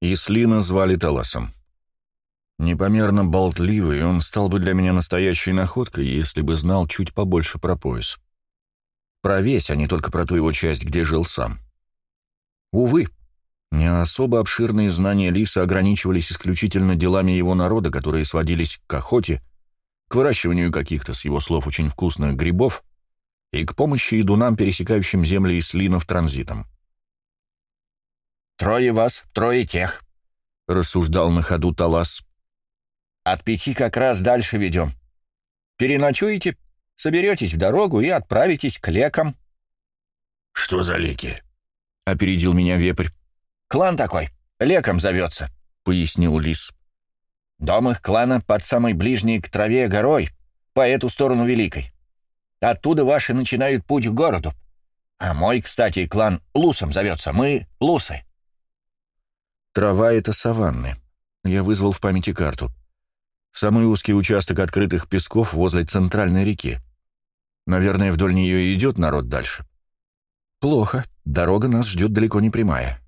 Ислина звали Таласом. Непомерно болтливый, он стал бы для меня настоящей находкой, если бы знал чуть побольше про пояс. Про весь, а не только про ту его часть, где жил сам. Увы, не особо обширные знания Лиса ограничивались исключительно делами его народа, которые сводились к охоте, к выращиванию каких-то, с его слов, очень вкусных грибов и к помощи идунам, пересекающим земли Ислинов транзитом. «Трое вас, трое тех», — рассуждал на ходу Талас. «От пяти как раз дальше ведем. Переночуете, соберетесь в дорогу и отправитесь к лекам». «Что за леки?» — опередил меня вепрь. «Клан такой, леком зовется», — пояснил лис. «Дом их клана под самой ближней к траве горой, по эту сторону Великой. Оттуда ваши начинают путь к городу. А мой, кстати, клан Лусом зовется. Мы — Лусы». Трава — это саванны. Я вызвал в памяти карту. Самый узкий участок открытых песков возле центральной реки. Наверное, вдоль нее идет народ дальше. Плохо. Дорога нас ждет далеко не прямая.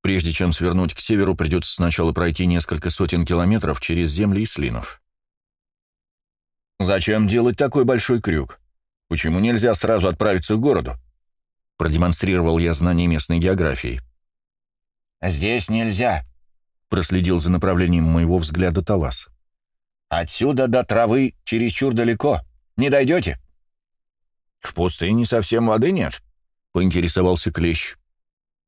Прежде чем свернуть к северу, придется сначала пройти несколько сотен километров через земли и слинов. «Зачем делать такой большой крюк? Почему нельзя сразу отправиться к городу?» Продемонстрировал я знание местной географии. «Здесь нельзя», — проследил за направлением моего взгляда Талас. «Отсюда до травы чересчур далеко. Не дойдете?» «В пустыне совсем воды нет», — поинтересовался Клещ.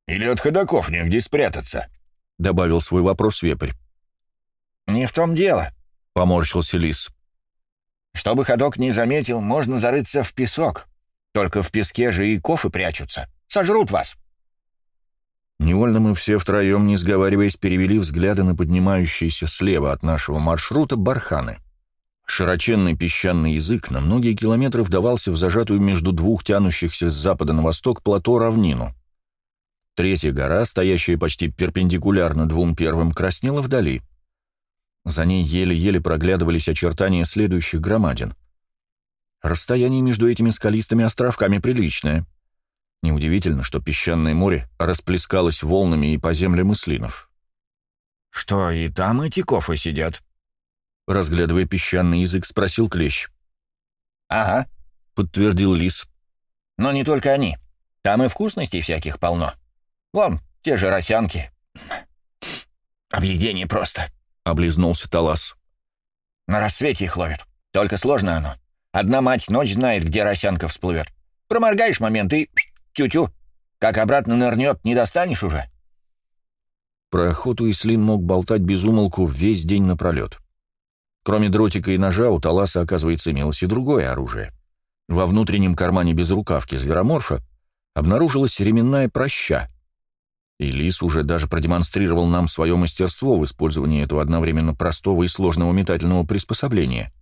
«Или от ходоков негде спрятаться», — добавил свой вопрос вепрь. «Не в том дело», — поморщился лис. «Чтобы ходок не заметил, можно зарыться в песок. Только в песке же и кофы прячутся. Сожрут вас». Невольно мы все втроем, не сговариваясь, перевели взгляды на поднимающиеся слева от нашего маршрута барханы. Широченный песчаный язык на многие километры вдавался в зажатую между двух тянущихся с запада на восток плато равнину. Третья гора, стоящая почти перпендикулярно двум первым, краснела вдали. За ней еле-еле проглядывались очертания следующих громадин. Расстояние между этими скалистыми островками приличное — Неудивительно, что песчаное море расплескалось волнами и по землям мыслинов. «Что, и там эти кофы сидят?» Разглядывая песчаный язык, спросил Клещ. «Ага», — подтвердил Лис. «Но не только они. Там и вкусностей всяких полно. Вон, те же росянки. Объедение просто», — облизнулся Талас. «На рассвете их ловят. Только сложно оно. Одна мать ночь знает, где росянка всплывет. Проморгаешь момент и Тю-тю, как обратно нырнет, не достанешь уже. Про охоту Ислин мог болтать без умолку весь день напролет. Кроме дротика и ножа, у Таласа, оказывается, имелось и другое оружие. Во внутреннем кармане безрукавки звероморфа обнаружилась ременная проща. И Лис уже даже продемонстрировал нам свое мастерство в использовании этого одновременно простого и сложного метательного приспособления —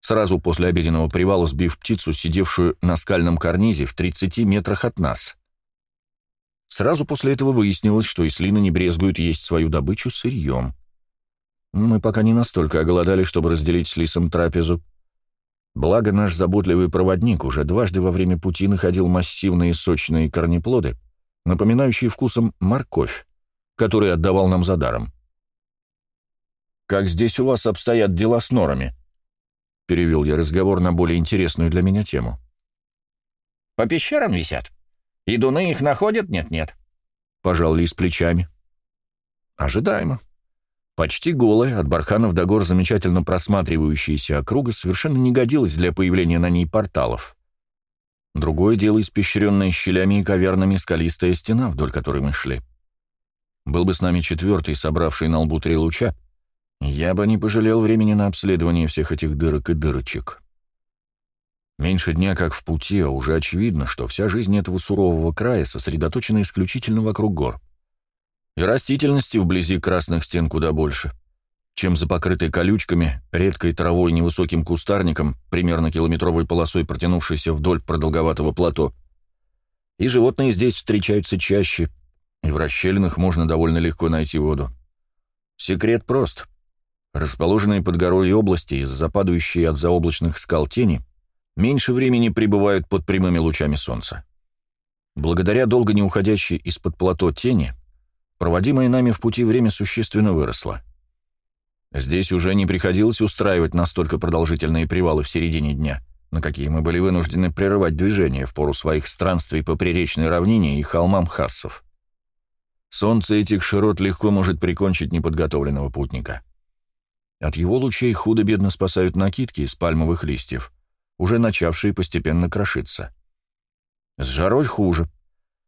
сразу после обеденного привала сбив птицу, сидевшую на скальном карнизе в 30 метрах от нас. Сразу после этого выяснилось, что ислины не брезгуют есть свою добычу сырьем. Мы пока не настолько оголодали, чтобы разделить с лисом трапезу. Благо наш заботливый проводник уже дважды во время пути находил массивные сочные корнеплоды, напоминающие вкусом морковь, который отдавал нам за даром. «Как здесь у вас обстоят дела с норами?» Перевел я разговор на более интересную для меня тему. «По пещерам висят. И дуны их находят? Нет-нет». Пожал Лис плечами. Ожидаемо. Почти голая, от барханов до гор замечательно просматривающаяся округа совершенно не годилась для появления на ней порталов. Другое дело испещренная щелями и кавернами скалистая стена, вдоль которой мы шли. Был бы с нами четвертый, собравший на лбу три луча, я бы не пожалел времени на обследование всех этих дырок и дырочек. Меньше дня как в пути, а уже очевидно, что вся жизнь этого сурового края сосредоточена исключительно вокруг гор. И растительности вблизи красных стен куда больше, чем за покрытой колючками, редкой травой невысоким кустарником, примерно километровой полосой протянувшейся вдоль продолговатого плато. И животные здесь встречаются чаще, и в расщелинах можно довольно легко найти воду. Секрет прост — Расположенные под горой области из-за падающей от заоблачных скал тени меньше времени пребывают под прямыми лучами солнца. Благодаря долго не уходящей из-под плато тени, проводимое нами в пути время существенно выросло. Здесь уже не приходилось устраивать настолько продолжительные привалы в середине дня, на какие мы были вынуждены прерывать движение в пору своих странствий по приречной равнине и холмам Хассов. Солнце этих широт легко может прикончить неподготовленного путника. От его лучей худо-бедно спасают накидки из пальмовых листьев, уже начавшие постепенно крошиться. С жарой хуже.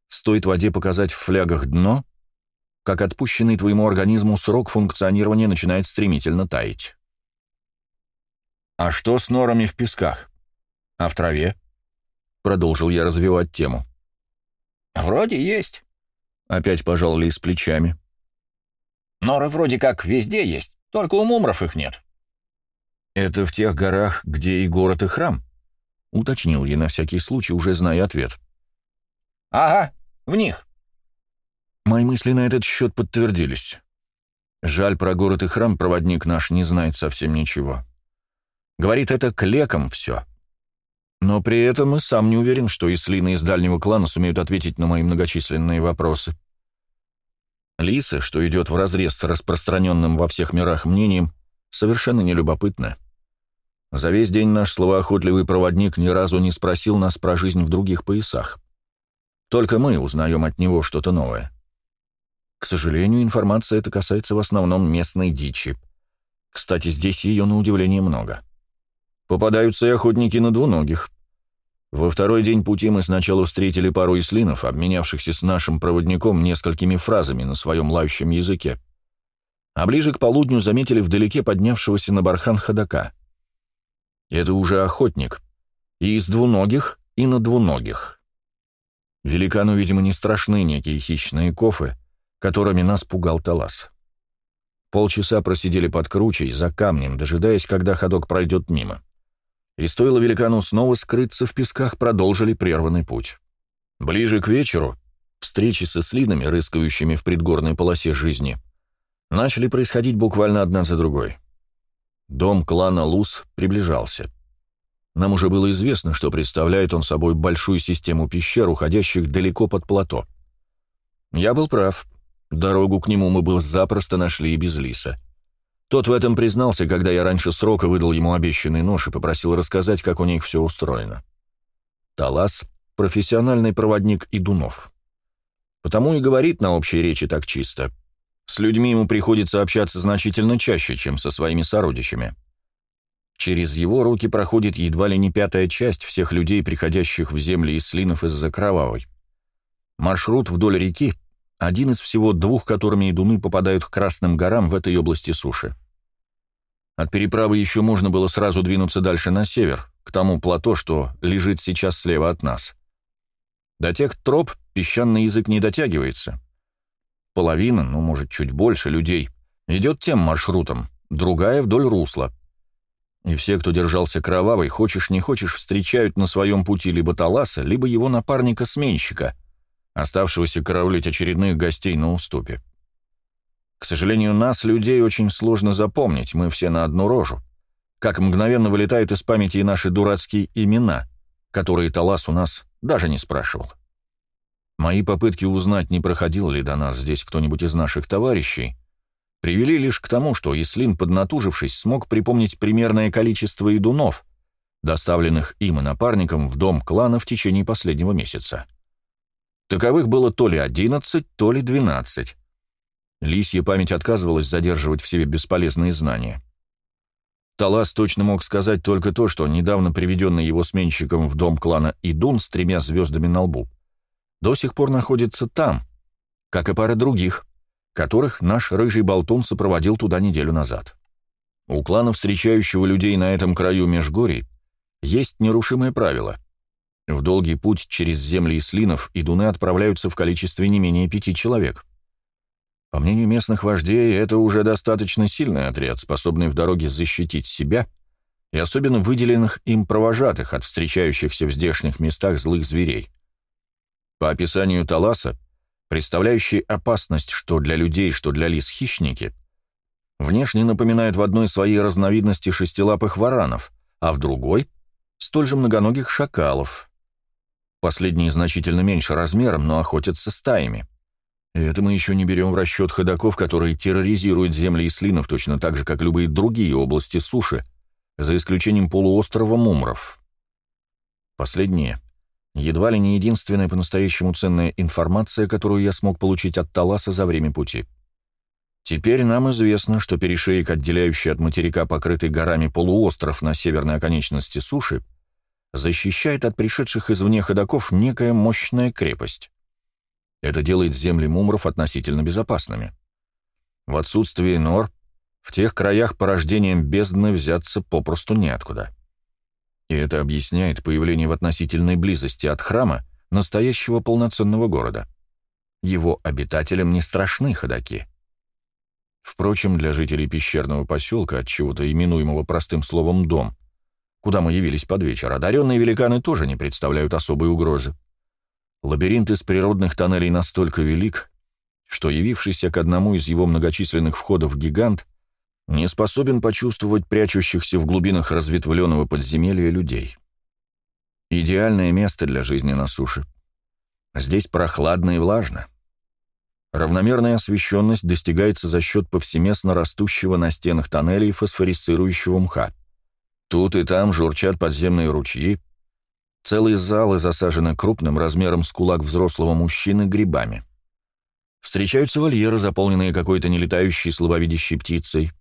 Стоит воде показать в флягах дно, как отпущенный твоему организму срок функционирования начинает стремительно таять. «А что с норами в песках? А в траве?» Продолжил я развивать тему. «Вроде есть», — опять пожал Лис плечами. «Норы вроде как везде есть, только у мумров их нет». «Это в тех горах, где и город, и храм?» — уточнил я на всякий случай, уже зная ответ. «Ага, в них». Мои мысли на этот счет подтвердились. Жаль, про город и храм проводник наш не знает совсем ничего. Говорит, это клеком все. Но при этом и сам не уверен, что и слины из дальнего клана сумеют ответить на мои многочисленные вопросы. Лиса, что идет вразрез с распространенным во всех мирах мнением, совершенно нелюбопытна. За весь день наш словоохотливый проводник ни разу не спросил нас про жизнь в других поясах. Только мы узнаем от него что-то новое. К сожалению, информация эта касается в основном местной дичи. Кстати, здесь ее на удивление много. Попадаются и охотники на двуногих. Во второй день пути мы сначала встретили пару ислинов, обменявшихся с нашим проводником несколькими фразами на своем лающем языке. А ближе к полудню заметили вдалеке поднявшегося на бархан ходока. Это уже охотник. И из двуногих, и на двуногих. Великану, видимо, не страшны некие хищные кофы, которыми нас пугал Талас. Полчаса просидели под кручей, за камнем, дожидаясь, когда ходок пройдет мимо. И стоило великану снова скрыться в песках, продолжили прерванный путь. Ближе к вечеру встречи со слинами, рыскающими в предгорной полосе жизни, начали происходить буквально одна за другой. Дом клана Лус приближался. Нам уже было известно, что представляет он собой большую систему пещер, уходящих далеко под плато. Я был прав. Дорогу к нему мы бы запросто нашли и без лиса. Тот в этом признался, когда я раньше срока выдал ему обещанный нож и попросил рассказать, как у них все устроено. Талас — профессиональный проводник идунов. Потому и говорит на общей речи так чисто. С людьми ему приходится общаться значительно чаще, чем со своими сородичами. Через его руки проходит едва ли не пятая часть всех людей, приходящих в земли из слинов из-за кровавой. Маршрут вдоль реки один из всего двух, которыми идуны попадают к Красным горам в этой области суши. От переправы еще можно было сразу двинуться дальше на север, к тому плато, что лежит сейчас слева от нас. До тех троп песчаный язык не дотягивается. Половина, ну, может, чуть больше людей, идет тем маршрутом, другая вдоль русла. И все, кто держался кровавой, хочешь не хочешь, встречают на своем пути либо Таласа, либо его напарника-сменщика — оставшегося караулить очередных гостей на уступе. К сожалению, нас, людей, очень сложно запомнить, мы все на одну рожу. Как мгновенно вылетают из памяти и наши дурацкие имена, которые Талас у нас даже не спрашивал. Мои попытки узнать, не проходил ли до нас здесь кто-нибудь из наших товарищей, привели лишь к тому, что Ислин, поднатужившись, смог припомнить примерное количество идунов, доставленных им и напарником в дом клана в течение последнего месяца. Таковых было то ли одиннадцать, то ли двенадцать. Лисья память отказывалась задерживать в себе бесполезные знания. Талас точно мог сказать только то, что недавно приведенный его сменщиком в дом клана Идун с тремя звездами на лбу до сих пор находится там, как и пара других, которых наш рыжий болтун сопроводил туда неделю назад. У клана, встречающего людей на этом краю Межгорий, есть нерушимое правило — в долгий путь через земли Ислинов идуны отправляются в количестве не менее пяти человек. По мнению местных вождей, это уже достаточно сильный отряд, способный в дороге защитить себя и особенно выделенных им провожатых от встречающихся в здешних местах злых зверей. По описанию Таласа, представляющие опасность что для людей, что для лис хищники, внешне напоминают в одной своей разновидности шестилапых варанов, а в другой — столь же многоногих шакалов — Последние значительно меньше размером, но охотятся стаями. И это мы еще не берем в расчет ходаков, которые терроризируют земли Ислинов точно так же, как любые другие области суши, за исключением полуострова Мумров. Последнее — едва ли не единственная по-настоящему ценная информация, которую я смог получить от Таласа за время пути. Теперь нам известно, что перешеек, отделяющий от материка покрытый горами полуостров на северной оконечности суши, защищает от пришедших извне ходаков некая мощная крепость. Это делает земли мумров относительно безопасными. В отсутствие нор, в тех краях порождением бездны взяться попросту неоткуда. И это объясняет появление в относительной близости от храма настоящего полноценного города. Его обитателям не страшны ходаки. Впрочем, для жителей пещерного поселка, от чего-то именуемого простым словом «дом», куда мы явились под вечер, одаренные великаны тоже не представляют особой угрозы. Лабиринт из природных тоннелей настолько велик, что явившийся к одному из его многочисленных входов гигант не способен почувствовать прячущихся в глубинах разветвленного подземелья людей. Идеальное место для жизни на суше. Здесь прохладно и влажно. Равномерная освещенность достигается за счет повсеместно растущего на стенах тоннелей фосфорисцирующего мха. Тут и там журчат подземные ручьи, целые залы засажены крупным размером с кулак взрослого мужчины грибами. Встречаются вольеры, заполненные какой-то нелетающей слабовидящей птицей.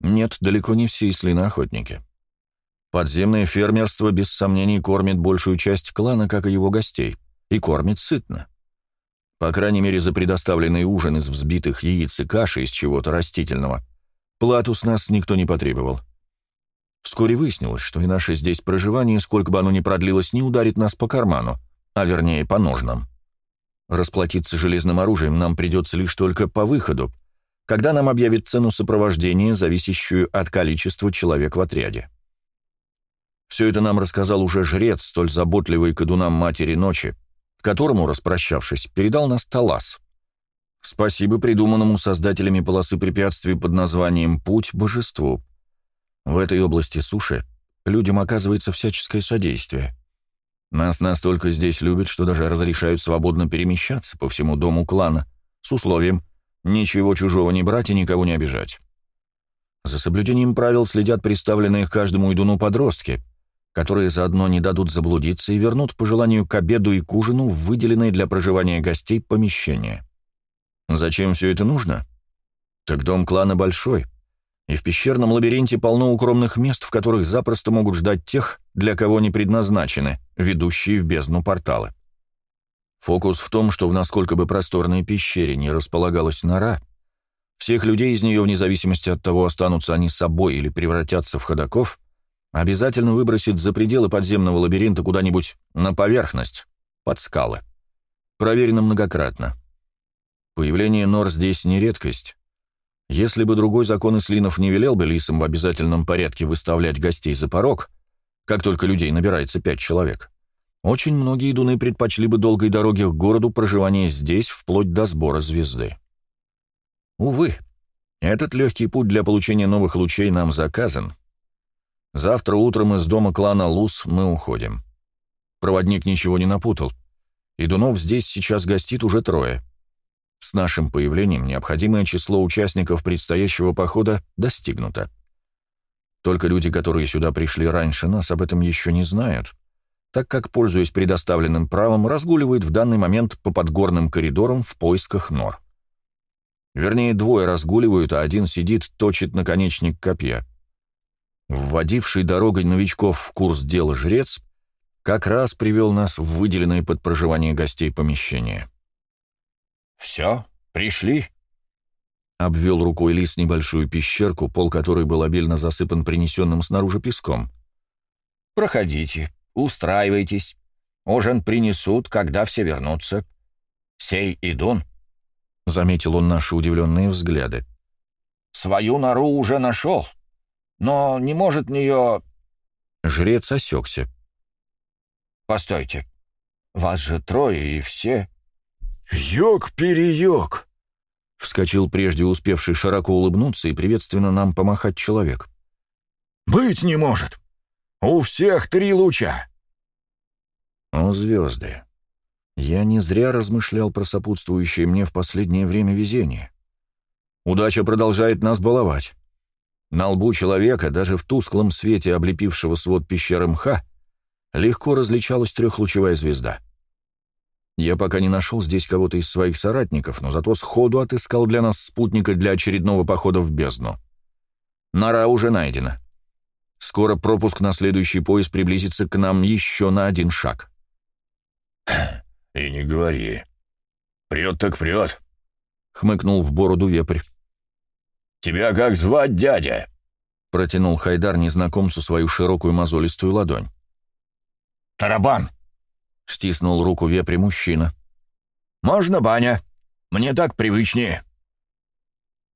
Нет, далеко не все ислиноохотники. Подземное фермерство без сомнений кормит большую часть клана, как и его гостей, и кормит сытно. По крайней мере, за предоставленный ужин из взбитых яиц и каши из чего-то растительного плату с нас никто не потребовал. Вскоре выяснилось, что и наше здесь проживание, сколько бы оно ни продлилось, не ударит нас по карману, а вернее по ножнам. Расплатиться железным оружием нам придется лишь только по выходу, когда нам объявят цену сопровождения, зависящую от количества человек в отряде. Все это нам рассказал уже жрец, столь заботливый к идунам Матери Ночи, которому, распрощавшись, передал нас Талас. Спасибо придуманному создателями полосы препятствий под названием «Путь божеству». В этой области суши людям оказывается всяческое содействие. Нас настолько здесь любят, что даже разрешают свободно перемещаться по всему дому клана, с условием ничего чужого не брать и никого не обижать. За соблюдением правил следят представленные к каждому идуну подростки, которые заодно не дадут заблудиться и вернут по желанию к обеду и к ужину в выделенное для проживания гостей помещение. Зачем все это нужно? Так дом клана большой, и в пещерном лабиринте полно укромных мест, в которых запросто могут ждать тех, для кого не предназначены, ведущие в бездну порталы. Фокус в том, что в насколько бы просторной пещере не располагалась нора, всех людей из нее, вне зависимости от того, останутся они собой или превратятся в ходаков, обязательно выбросит за пределы подземного лабиринта куда-нибудь на поверхность, под скалы. Проверено многократно. Появление нор здесь не редкость. Если бы другой закон Ислинов не велел бы лисам в обязательном порядке выставлять гостей за порог, как только людей набирается пять человек, очень многие дуны предпочли бы долгой дороги к городу проживание здесь, вплоть до сбора звезды. Увы, этот легкий путь для получения новых лучей нам заказан, Завтра утром из дома клана Лус мы уходим. Проводник ничего не напутал. И Дунов здесь сейчас гостит уже трое. С нашим появлением необходимое число участников предстоящего похода достигнуто. Только люди, которые сюда пришли раньше нас, об этом еще не знают, так как, пользуясь предоставленным правом, разгуливают в данный момент по подгорным коридорам в поисках нор. Вернее, двое разгуливают, а один сидит, точит наконечник копья. Вводивший дорогой новичков в курс дела жрец как раз привел нас в выделенное под проживание гостей помещение. «Все, пришли?» Обвел рукой лис небольшую пещерку, пол которой был обильно засыпан принесенным снаружи песком. «Проходите, устраивайтесь. Ужин принесут, когда все вернутся. Сей идун», — заметил он наши удивленные взгляды. «Свою нору уже нашел, но не может в нее...» Жрец осекся. «Постойте, вас же трое и все...» «Йог-переёг!» — вскочил прежде успевший широко улыбнуться и приветственно нам помахать человек. «Быть не может! У всех три луча!» О, звезды! Я не зря размышлял про сопутствующее мне в последнее время везение. Удача продолжает нас баловать. На лбу человека, даже в тусклом свете облепившего свод пещеры мха, легко различалась трехлучевая звезда. Я пока не нашел здесь кого-то из своих соратников, но зато сходу отыскал для нас спутника для очередного похода в бездну. Нора уже найдена. Скоро пропуск на следующий поезд приблизится к нам еще на один шаг. «И не говори. Прет так прет», — хмыкнул в бороду вепрь. «Тебя как звать, дядя?» — протянул Хайдар незнакомцу свою широкую мозолистую ладонь. «Тарабан!» — стиснул руку вепрь мужчина. «Можно баня? Мне так привычнее».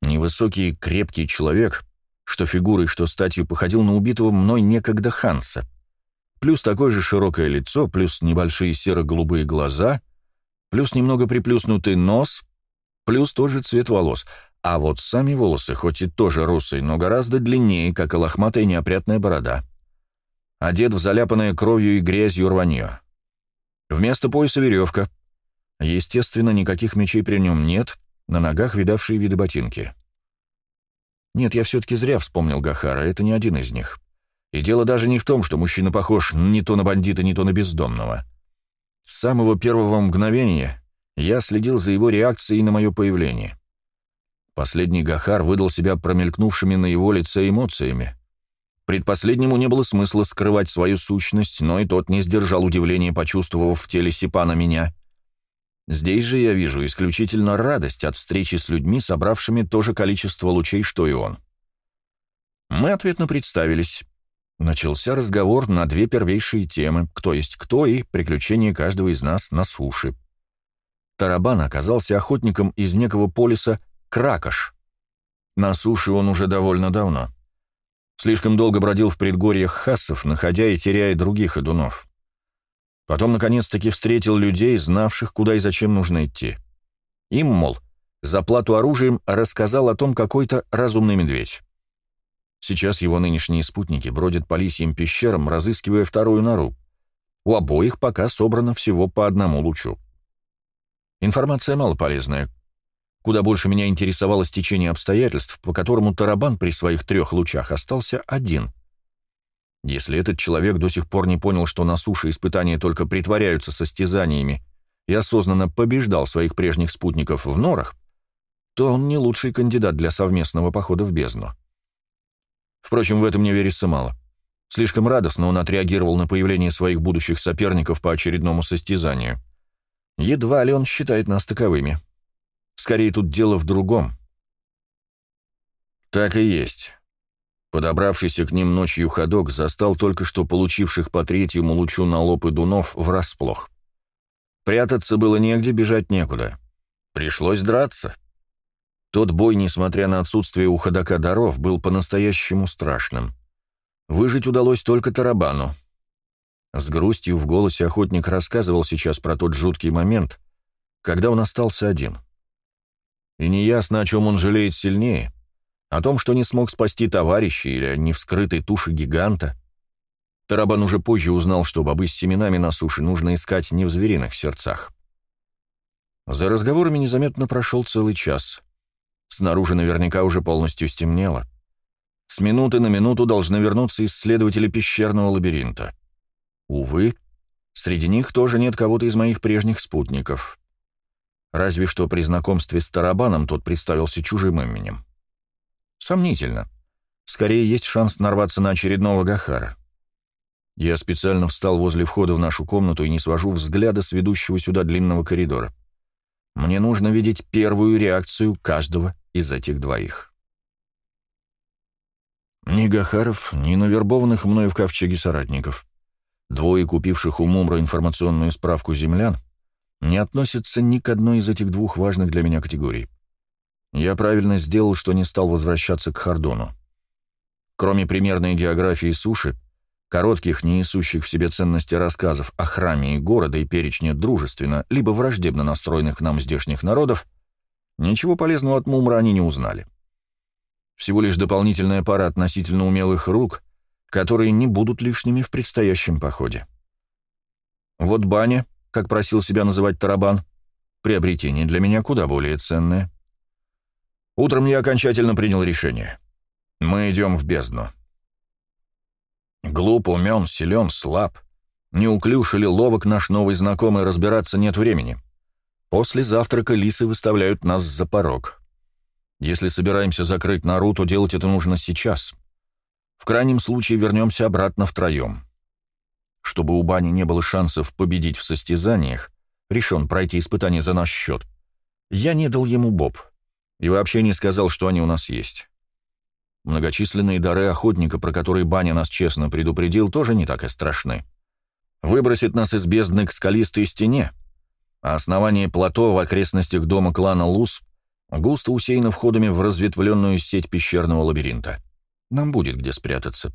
Невысокий крепкий человек, что фигурой, что статью, походил на убитого мной некогда Ханса. Плюс такое же широкое лицо, плюс небольшие серо-голубые глаза, плюс немного приплюснутый нос, плюс тоже цвет волос, а вот сами волосы, хоть и тоже русые, но гораздо длиннее, как и лохматая неопрятная борода. Одет в заляпанное кровью и грязью рванье. Вместо пояса веревка. Естественно, никаких мечей при нем нет, на ногах видавшие виды ботинки. Нет, я все-таки зря вспомнил Гахара, это не один из них. И дело даже не в том, что мужчина похож не то на бандита, не то на бездомного. С самого первого мгновения я следил за его реакцией на мое появление. Последний Гахар выдал себя промелькнувшими на его лице эмоциями. Предпоследнему не было смысла скрывать свою сущность, но и тот не сдержал удивления, почувствовав в теле Сипана меня. Здесь же я вижу исключительно радость от встречи с людьми, собравшими то же количество лучей, что и он. Мы ответно представились. Начался разговор на две первейшие темы, кто есть кто и приключения каждого из нас на суше. Тарабан оказался охотником из некого полиса Кракош. На суше он уже довольно давно. Слишком долго бродил в предгорьях хассов, находя и теряя других идунов. Потом, наконец-таки, встретил людей, знавших, куда и зачем нужно идти. Им, мол, за плату оружием рассказал о том какой-то разумный медведь. Сейчас его нынешние спутники бродят по лисьим пещерам, разыскивая вторую нору. У обоих пока собрано всего по одному лучу. Информация малополезная, Куда больше меня интересовало стечение обстоятельств, по которому Тарабан при своих трех лучах остался один. Если этот человек до сих пор не понял, что на суше испытания только притворяются состязаниями, и осознанно побеждал своих прежних спутников в норах, то он не лучший кандидат для совместного похода в бездну. Впрочем, в этом мне верится мало. Слишком радостно он отреагировал на появление своих будущих соперников по очередному состязанию. Едва ли он считает нас таковыми. Скорее, тут дело в другом. Так и есть. Подобравшийся к ним ночью ходок застал только что получивших по третьему лучу на лоб и дунов врасплох. Прятаться было негде, бежать некуда. Пришлось драться. Тот бой, несмотря на отсутствие у ходока даров, был по-настоящему страшным. Выжить удалось только Тарабану. С грустью в голосе охотник рассказывал сейчас про тот жуткий момент, когда он остался один — и неясно, о чем он жалеет сильнее. О том, что не смог спасти товарища или о невскрытой туше гиганта. Тарабан уже позже узнал, что бобы с семенами на суше нужно искать не в звериных сердцах. За разговорами незаметно прошел целый час. Снаружи наверняка уже полностью стемнело. С минуты на минуту должны вернуться исследователи пещерного лабиринта. Увы, среди них тоже нет кого-то из моих прежних спутников. Разве что при знакомстве с Тарабаном тот представился чужим именем. Сомнительно. Скорее есть шанс нарваться на очередного Гахара. Я специально встал возле входа в нашу комнату и не свожу взгляда с ведущего сюда длинного коридора. Мне нужно видеть первую реакцию каждого из этих двоих. Ни Гахаров, ни навербованных мною в ковчеге соратников. Двое купивших у Мумра информационную справку землян не относится ни к одной из этих двух важных для меня категорий. Я правильно сделал, что не стал возвращаться к Хардону. Кроме примерной географии суши, коротких, не несущих в себе ценности рассказов о храме и города и перечне дружественно, либо враждебно настроенных к нам здешних народов, ничего полезного от Мумра они не узнали. Всего лишь дополнительная пара относительно умелых рук, которые не будут лишними в предстоящем походе. Вот баня как просил себя называть Тарабан, приобретение для меня куда более ценное. Утром я окончательно принял решение. Мы идем в бездну. Глуп, умен, силен, слаб. Неуклюж или ловок наш новый знакомый, разбираться нет времени. После завтрака лисы выставляют нас за порог. Если собираемся закрыть нору, то делать это нужно сейчас. В крайнем случае вернемся обратно втроем. Чтобы у Бани не было шансов победить в состязаниях, решен пройти испытание за наш счет. Я не дал ему боб. И вообще не сказал, что они у нас есть. Многочисленные дары охотника, про которые Баня нас честно предупредил, тоже не так и страшны. Выбросит нас из бездны к скалистой стене, а основание плато в окрестностях дома клана Лус густо усеяно входами в разветвленную сеть пещерного лабиринта. Нам будет где спрятаться.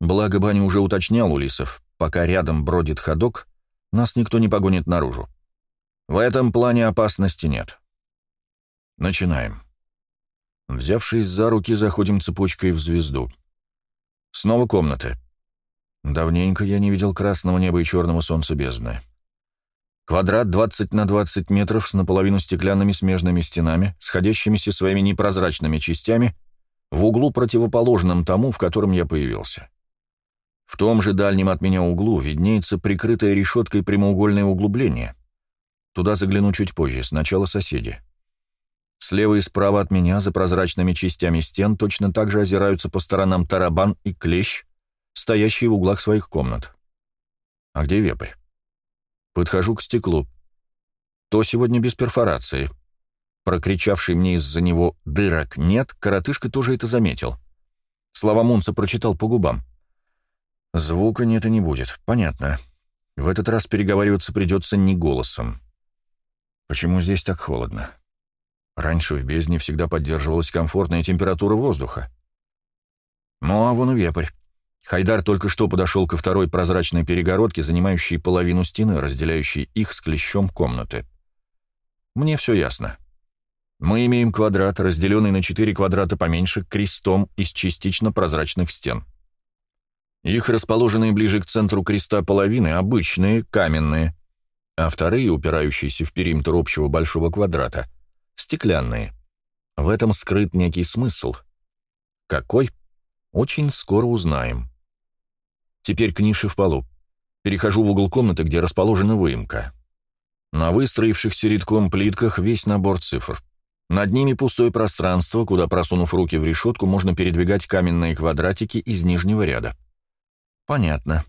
Благо Баня уже уточнял у лисов, пока рядом бродит ходок, нас никто не погонит наружу. В этом плане опасности нет. Начинаем. Взявшись за руки, заходим цепочкой в звезду. Снова комнаты. Давненько я не видел красного неба и черного солнца бездны. Квадрат 20 на 20 метров с наполовину стеклянными смежными стенами, сходящимися своими непрозрачными частями, в углу противоположном тому, в котором я появился. В том же дальнем от меня углу виднеется прикрытое решеткой прямоугольное углубление. Туда загляну чуть позже, сначала соседи. Слева и справа от меня, за прозрачными частями стен, точно так же озираются по сторонам тарабан и клещ, стоящие в углах своих комнат. А где вепрь? Подхожу к стеклу. То сегодня без перфорации. Прокричавший мне из-за него «дырок нет», коротышка тоже это заметил. Слова Мунца прочитал по губам. Звука нет и не будет. Понятно. В этот раз переговариваться придется не голосом. Почему здесь так холодно? Раньше в бездне всегда поддерживалась комфортная температура воздуха. Ну а вон и вепрь. Хайдар только что подошел ко второй прозрачной перегородке, занимающей половину стены, разделяющей их с клещом комнаты. Мне все ясно. Мы имеем квадрат, разделенный на четыре квадрата поменьше, крестом из частично прозрачных стен. Их расположенные ближе к центру креста половины обычные, каменные, а вторые, упирающиеся в периметр общего большого квадрата, стеклянные. В этом скрыт некий смысл. Какой? Очень скоро узнаем. Теперь к нише в полу. Перехожу в угол комнаты, где расположена выемка. На выстроившихся редком плитках весь набор цифр. Над ними пустое пространство, куда, просунув руки в решетку, можно передвигать каменные квадратики из нижнего ряда. Понятно.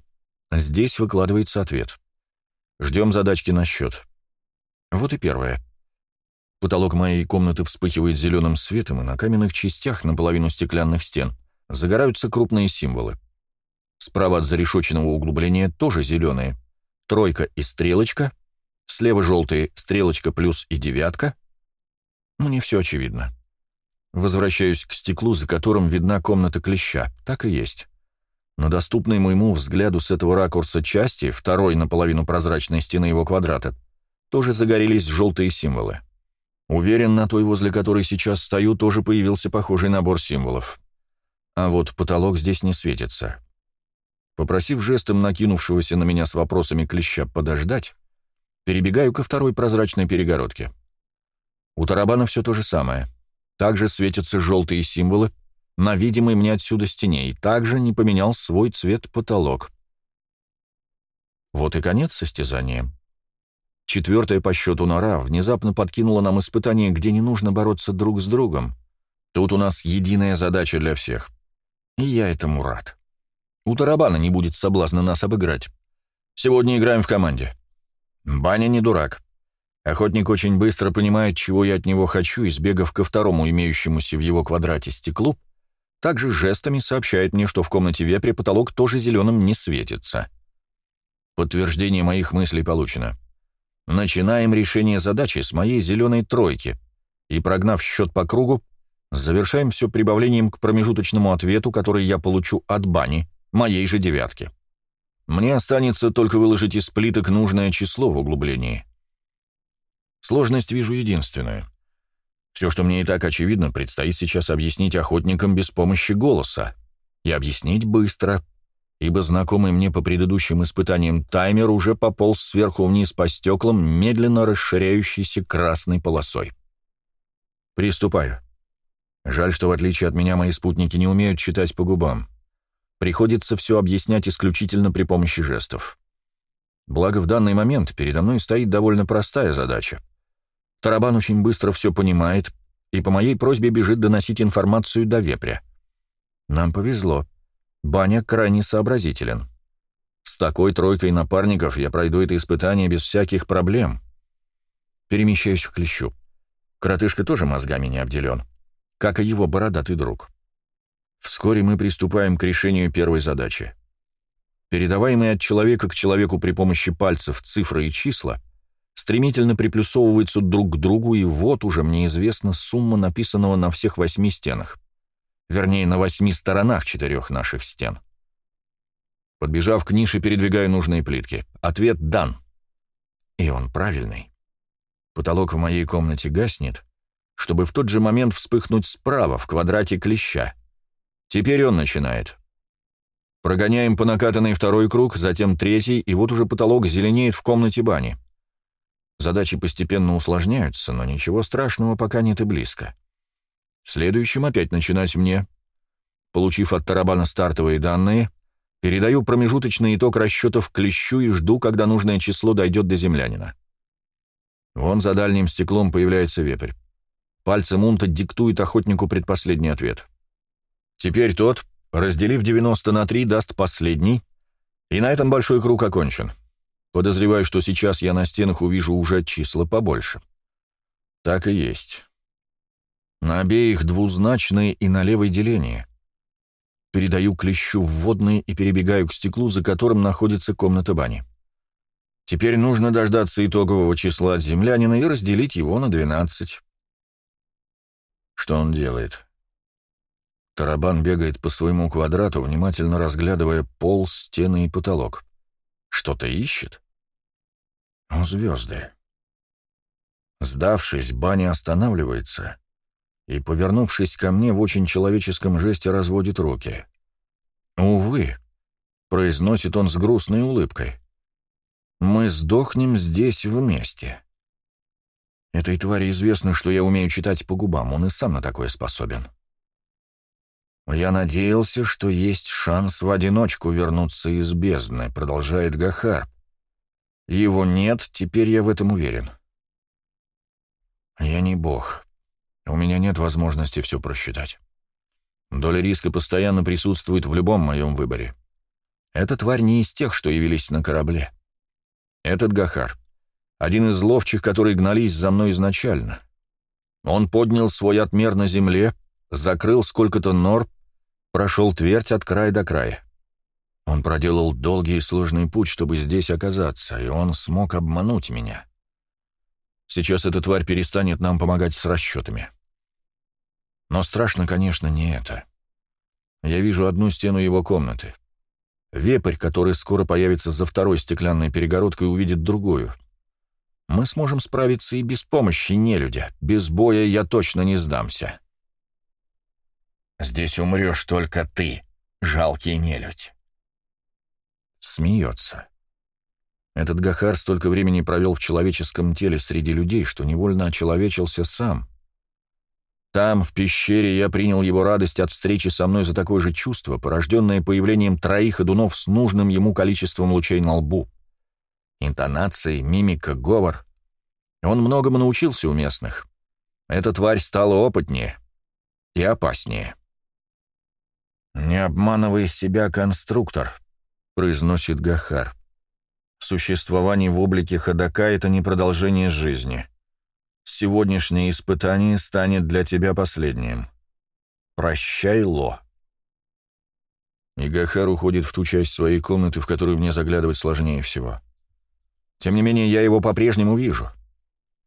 Здесь выкладывается ответ. Ждем задачки на счет. Вот и первое. Потолок моей комнаты вспыхивает зеленым светом, и на каменных частях, наполовину стеклянных стен, загораются крупные символы. Справа от зарешоченного углубления тоже зеленые. Тройка и стрелочка. Слева желтые стрелочка плюс и девятка. Мне все очевидно. Возвращаюсь к стеклу, за которым видна комната клеща. Так и есть. На доступной моему взгляду с этого ракурса части, второй наполовину прозрачной стены его квадрата, тоже загорелись желтые символы. Уверен, на той, возле которой сейчас стою, тоже появился похожий набор символов. А вот потолок здесь не светится. Попросив жестом накинувшегося на меня с вопросами клеща подождать, перебегаю ко второй прозрачной перегородке. У тарабана все то же самое. Также светятся желтые символы на видимой мне отсюда стене, и также не поменял свой цвет потолок. Вот и конец состязания. Четвертая по счету нора внезапно подкинула нам испытание, где не нужно бороться друг с другом. Тут у нас единая задача для всех. И я этому рад. У Тарабана не будет соблазна нас обыграть. Сегодня играем в команде. Баня не дурак. Охотник очень быстро понимает, чего я от него хочу, и, сбегав ко второму имеющемуся в его квадрате стеклу, также жестами сообщает мне, что в комнате вепря потолок тоже зеленым не светится. Подтверждение моих мыслей получено. Начинаем решение задачи с моей зеленой тройки и, прогнав счет по кругу, завершаем все прибавлением к промежуточному ответу, который я получу от бани, моей же девятки. Мне останется только выложить из плиток нужное число в углублении. Сложность вижу единственную. Все, что мне и так очевидно, предстоит сейчас объяснить охотникам без помощи голоса. И объяснить быстро. ибо знакомый мне по предыдущим испытаниям таймер уже пополз сверху вниз по стеклам, медленно расширяющейся красной полосой. Приступаю. Жаль, что в отличие от меня мои спутники не умеют читать по губам. Приходится все объяснять исключительно при помощи жестов. Благо, в данный момент передо мной стоит довольно простая задача. Тарабан очень быстро все понимает и по моей просьбе бежит доносить информацию до вепря. Нам повезло. Баня крайне сообразителен. С такой тройкой напарников я пройду это испытание без всяких проблем. Перемещаюсь в клещу. Коротышка тоже мозгами не обделен, как и его бородатый друг. Вскоре мы приступаем к решению первой задачи. Передаваемые от человека к человеку при помощи пальцев цифры и числа стремительно приплюсовываются друг к другу, и вот уже мне известна сумма написанного на всех восьми стенах. Вернее, на восьми сторонах четырех наших стен. Подбежав к нише, передвигаю нужные плитки. Ответ дан. И он правильный. Потолок в моей комнате гаснет, чтобы в тот же момент вспыхнуть справа, в квадрате клеща. Теперь он начинает. Прогоняем по накатанной второй круг, затем третий, и вот уже потолок зеленеет в комнате бани. Задачи постепенно усложняются, но ничего страшного пока нет и близко. Следующим опять начинать мне. Получив от тарабана стартовые данные, передаю промежуточный итог расчетов клещу и жду, когда нужное число дойдет до землянина. Вон за дальним стеклом появляется вепрь. Пальцем Мунта диктует охотнику предпоследний ответ. Теперь тот, разделив 90 на 3, даст последний, и на этом большой круг окончен. Подозреваю, что сейчас я на стенах увижу уже числа побольше. Так и есть. На обеих двузначные и на левой деление. Передаю клещу вводные и перебегаю к стеклу, за которым находится комната бани. Теперь нужно дождаться итогового числа от землянина и разделить его на 12. Что он делает? Тарабан бегает по своему квадрату, внимательно разглядывая пол, стены и потолок. Что-то ищет? О, звезды. Сдавшись, Баня останавливается и, повернувшись ко мне, в очень человеческом жесте разводит руки. «Увы», — произносит он с грустной улыбкой, — «мы сдохнем здесь вместе». Этой твари известно, что я умею читать по губам, он и сам на такое способен. «Я надеялся, что есть шанс в одиночку вернуться из бездны», — продолжает Гахар. «Его нет, теперь я в этом уверен». «Я не бог», у меня нет возможности все просчитать. Доля риска постоянно присутствует в любом моем выборе. Эта тварь не из тех, что явились на корабле. Этот Гахар — один из ловчих, которые гнались за мной изначально. Он поднял свой отмер на земле, закрыл сколько-то нор, прошел твердь от края до края. Он проделал долгий и сложный путь, чтобы здесь оказаться, и он смог обмануть меня. Сейчас эта тварь перестанет нам помогать с расчетами. Но страшно, конечно, не это. Я вижу одну стену его комнаты. Вепрь, который скоро появится за второй стеклянной перегородкой, увидит другую. Мы сможем справиться и без помощи нелюдя. Без боя я точно не сдамся. «Здесь умрешь только ты, жалкий нелюдь». Смеется. Этот Гахар столько времени провел в человеческом теле среди людей, что невольно очеловечился сам — там, в пещере, я принял его радость от встречи со мной за такое же чувство, порожденное появлением троих ходунов с нужным ему количеством лучей на лбу. Интонации, мимика, говор. Он многому научился у местных. Эта тварь стала опытнее и опаснее. «Не обманывай себя, конструктор», — произносит Гахар. «Существование в облике ходока — это не продолжение жизни». Сегодняшнее испытание станет для тебя последним. Прощай, Ло. Игахар уходит в ту часть своей комнаты, в которую мне заглядывать сложнее всего. Тем не менее, я его по-прежнему вижу.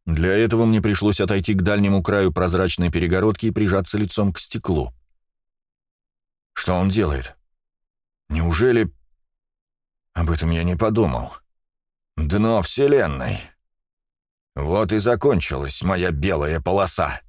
Для этого мне пришлось отойти к дальнему краю прозрачной перегородки и прижаться лицом к стеклу. Что он делает? Неужели... Об этом я не подумал. Дно Вселенной. Вот и закончилась моя белая полоса.